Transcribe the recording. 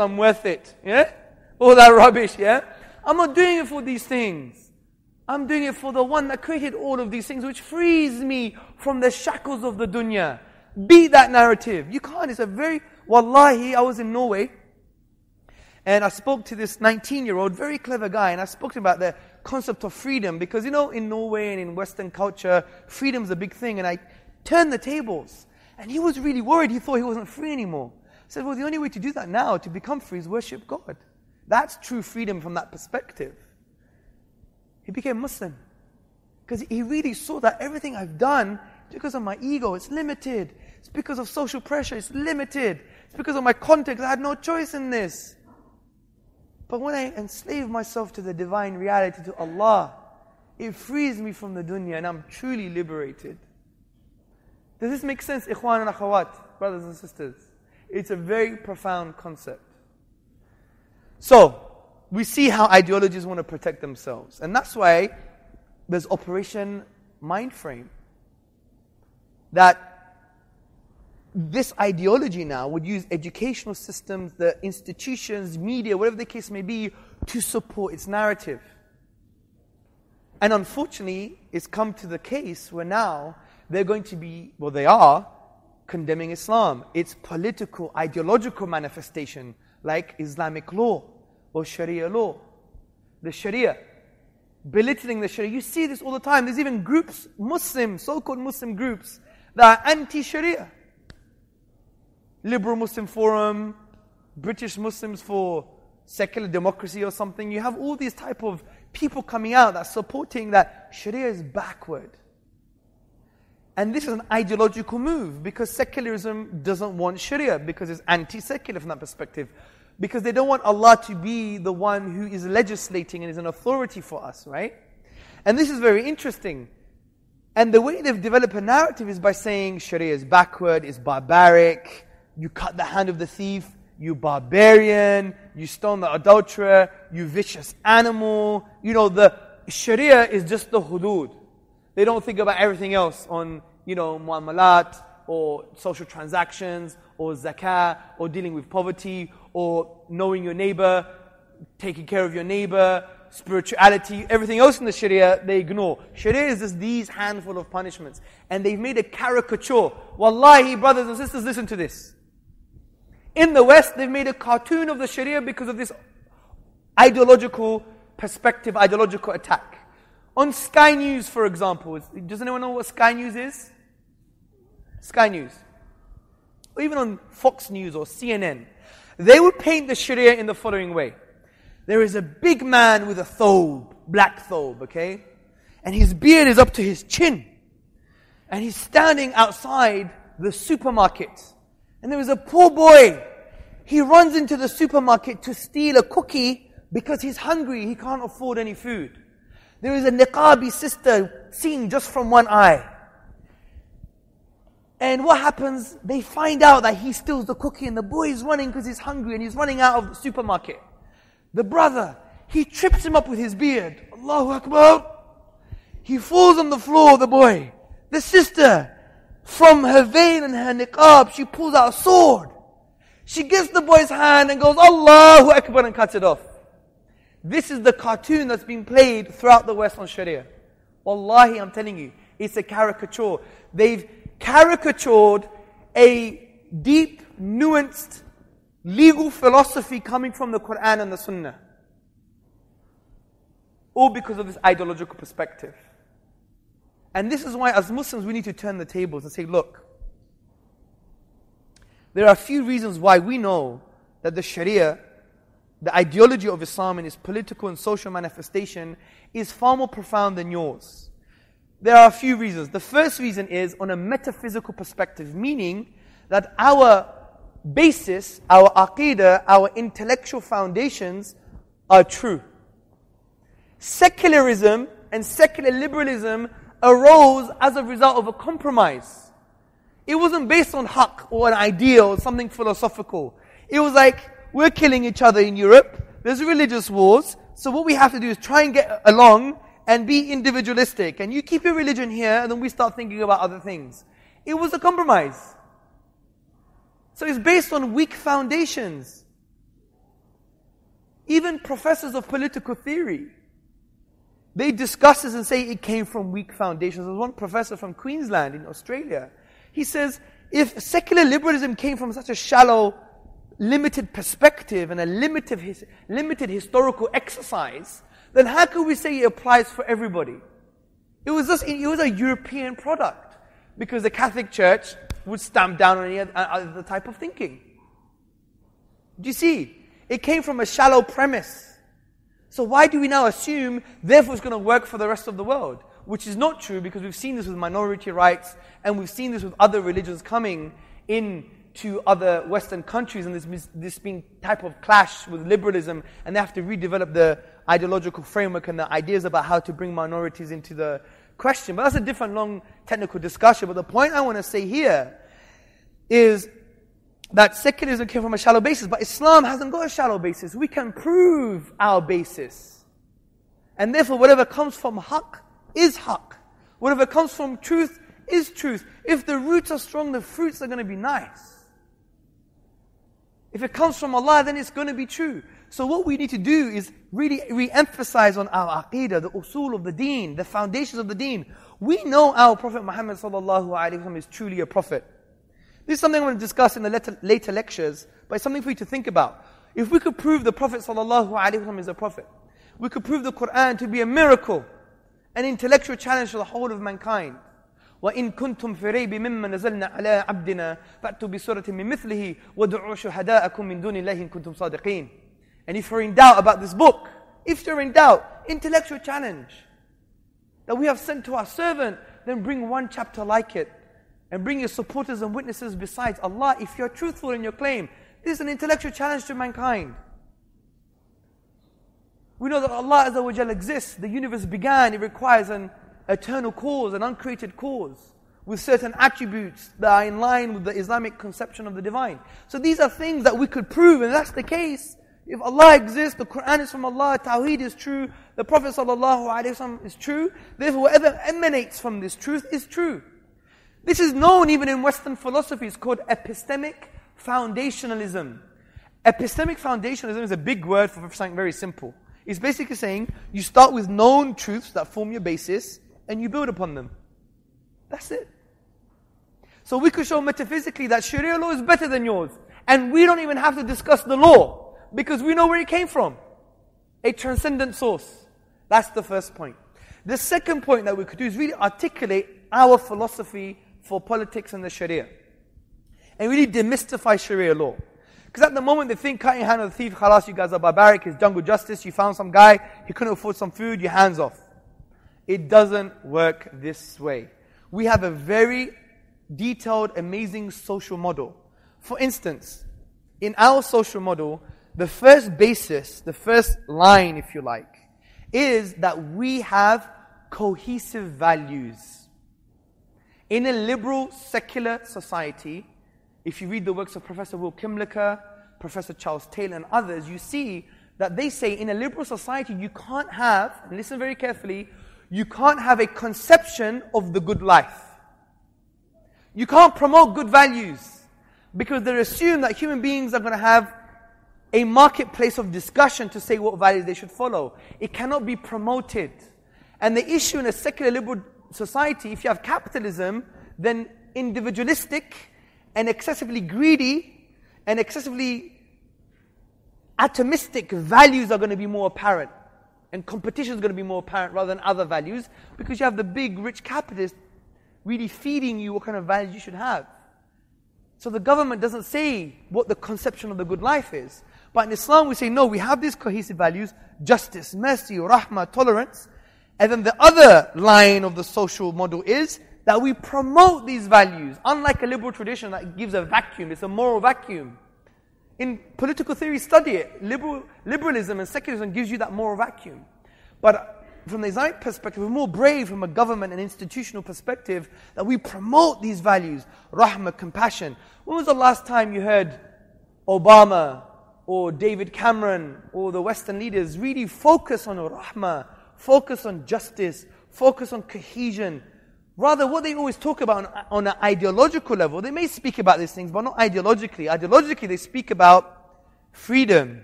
I'm worth it. Yeah? All that rubbish, yeah? I'm not doing it for these things. I'm doing it for the one that created all of these things, which frees me from the shackles of the dunya. Beat that narrative. You can't. It's a very, wallahi, I was in Norway, and I spoke to this 19 year old, very clever guy, and I spoke to him about the concept of freedom, because you know, in Norway and in Western culture, freedom's a big thing, and I turned the tables. And he was really worried. He thought he wasn't free anymore. Said, well, the only way to do that now, to become free, is worship God. That's true freedom from that perspective. He became Muslim. Because he really saw that everything I've done, because of my ego, it's limited. It's because of social pressure, it's limited. It's because of my context, I had no choice in this. But when I enslave myself to the divine reality, to Allah, it frees me from the dunya and I'm truly liberated. Does this make sense, ikhwan and akhawat, brothers and sisters? It's a very profound concept. So, we see how ideologies want to protect themselves. And that's why there's Operation Mindframe. That this ideology now would use educational systems, the institutions, media, whatever the case may be, to support its narrative. And unfortunately, it's come to the case where now they're going to be, well, they are condemning Islam, its political, ideological manifestation, like Islamic law or Sharia law. The Sharia, belittling the Sharia. You see this all the time. There's even groups, Muslim, so called Muslim groups, that are anti Sharia. Liberal Muslim Forum, British Muslims for secular democracy or something. You have all these type of people coming out that supporting that Sharia is backward. And this is an ideological move because secularism doesn't want Sharia because it's anti secular from that perspective. Because they don't want Allah to be the one who is legislating and is an authority for us, right? And this is very interesting. And the way they've developed a narrative is by saying Sharia is backward, is barbaric, you cut the hand of the thief, you barbarian, you stone the adulterer, you vicious animal. You know, the Sharia is just the hudud. They don't think about everything else on you know, muamalat or social transactions or zakah or dealing with poverty or knowing your neighbor, taking care of your neighbor, spirituality, everything else in the Sharia, they ignore. Sharia is just these handful of punishments. And they've made a caricature. Wallahi, brothers and sisters, listen to this. In the West, they've made a cartoon of the Sharia because of this ideological perspective, ideological attack. On Sky News, for example, does anyone know what Sky News is? Sky News. Or even on Fox News or CNN. They would paint the Sharia in the following way. There is a big man with a thobe, black thobe, okay? And his beard is up to his chin. And he's standing outside the supermarket. And there is a poor boy. He runs into the supermarket to steal a cookie because he's hungry. He can't afford any food. There is a niqabi sister seen just from one eye. And what happens? They find out that he steals the cookie and the boy is running because he's hungry and he's running out of the supermarket. The brother, he trips him up with his beard. Allahu Akbar. He falls on the floor, the boy. The sister, from her veil and her niqab, she pulls out a sword. She gets the boy's hand and goes, Allahu Akbar and cuts it off. This is the cartoon that's been played throughout the West on Sharia. Wallahi, I'm telling you, it's a caricature. They've caricatured a deep, nuanced legal philosophy coming from the Quran and the Sunnah. All because of this ideological perspective. And this is why, as Muslims, we need to turn the tables and say, look, there are a few reasons why we know that the Sharia the ideology of Islam in its political and social manifestation is far more profound than yours. There are a few reasons. The first reason is on a metaphysical perspective, meaning that our basis, our aqidah, our intellectual foundations are true. Secularism and secular liberalism arose as a result of a compromise. It wasn't based on haqq or an ideal or something philosophical. It was like, we're killing each other in Europe. There's religious wars. So what we have to do is try and get along and be individualistic. And you keep your religion here, and then we start thinking about other things. It was a compromise. So it's based on weak foundations. even professors of political theory, they discuss this and say it came from weak foundations. There's one professor from Queensland in Australia. He says, if secular liberalism came from such a shallow, limited perspective and a limited, his, limited historical exercise, then how can we say it applies for everybody? It was just, it was a European product because the Catholic Church would stamp down on any uh, other type of thinking. Do you see? It came from a shallow premise. So why do we now assume, therefore, it's going to work for the rest of the world? Which is not true because we've seen this with minority rights and we've seen this with other religions coming in to other Western countries and this, this being type of clash with liberalism and they have to redevelop the ideological framework and the ideas about how to bring minorities into the question. But that's a different long technical discussion. But the point I want to say here is that secularism came from a shallow basis, but Islam hasn't got a shallow basis. We can prove our basis. And therefore, whatever comes from haqq is haqq. Whatever comes from truth is truth. If the roots are strong, the fruits are going to be nice. If it comes from Allah, then it's going to be true. So what we need to do is really re-emphasize on our aqidah, the usul of the deen, the foundations of the deen. We know our Prophet Muhammad sallallahu alaihi wasallam is truly a prophet. This is something I'm going to discuss in the later, later lectures, but it's something for you to think about. If we could prove the Prophet ﷺ is a prophet, we could prove the Quran to be a miracle, an intellectual challenge to the whole of mankind. وإن كنتم في ريب مما نزلنا على عبدنا فأتوا بسورة من مثله ودعوا شهداءكم من دون الله إن كنتم صادقين. And if you're in doubt about this book, if you're in doubt, intellectual challenge that we have sent to our servant, then bring one chapter like it and bring your supporters and witnesses besides Allah if you're truthful in your claim. This is an intellectual challenge to mankind. We know that Allah Azza exists. The universe began. It requires an eternal cause, an uncreated cause, with certain attributes that are in line with the Islamic conception of the divine. So these are things that we could prove, and that's the case. If Allah exists, the Quran is from Allah, Tawheed is true, the Prophet ﷺ is true, therefore whatever emanates from this truth is true. This is known even in Western philosophy. It's called epistemic foundationalism. Epistemic foundationalism is a big word for something very simple. It's basically saying you start with known truths that form your basis and you build upon them. That's it. So we could show metaphysically that Sharia law is better than yours. And we don't even have to discuss the law because we know where it came from. A transcendent source. That's the first point. The second point that we could do is really articulate our philosophy for politics and the Sharia. And really demystify Sharia law. Because at the moment they think cutting hand of the thief, khalas, you guys are barbaric, it's jungle justice, you found some guy, he couldn't afford some food, your hands off. It doesn't work this way. We have a very detailed, amazing social model. For instance, in our social model, the first basis, the first line, if you like, is that we have cohesive values. In a liberal, secular society, if you read the works of Professor Will Kymlicka, Professor Charles Taylor, and others, you see that they say in a liberal society you can't have, listen very carefully, you can't have a conception of the good life. You can't promote good values because they assume that human beings are going to have a marketplace of discussion to say what values they should follow. It cannot be promoted. And the issue in a secular liberal society, if you have capitalism, then individualistic and excessively greedy and excessively atomistic values are going to be more apparent. And competition is going to be more apparent rather than other values because you have the big, rich capitalists really feeding you what kind of values you should have. So the government doesn't say what the conception of the good life is. But in Islam, we say, no, we have these cohesive values justice, mercy, rahmah, tolerance. And then the other line of the social model is that we promote these values, unlike a liberal tradition that gives a vacuum, it's a moral vacuum. In political theory, study it. Liberal, liberalism and secularism gives you that moral vacuum. But from the Islamic perspective, we're more brave from a government and institutional perspective that we promote these values rahmah, compassion. When was the last time you heard Obama or David Cameron or the Western leaders really focus on rahmah, focus on justice, focus on cohesion. Rather, what they always talk about on, on an ideological level, they may speak about these things, but not ideologically. Ideologically, they speak about freedom,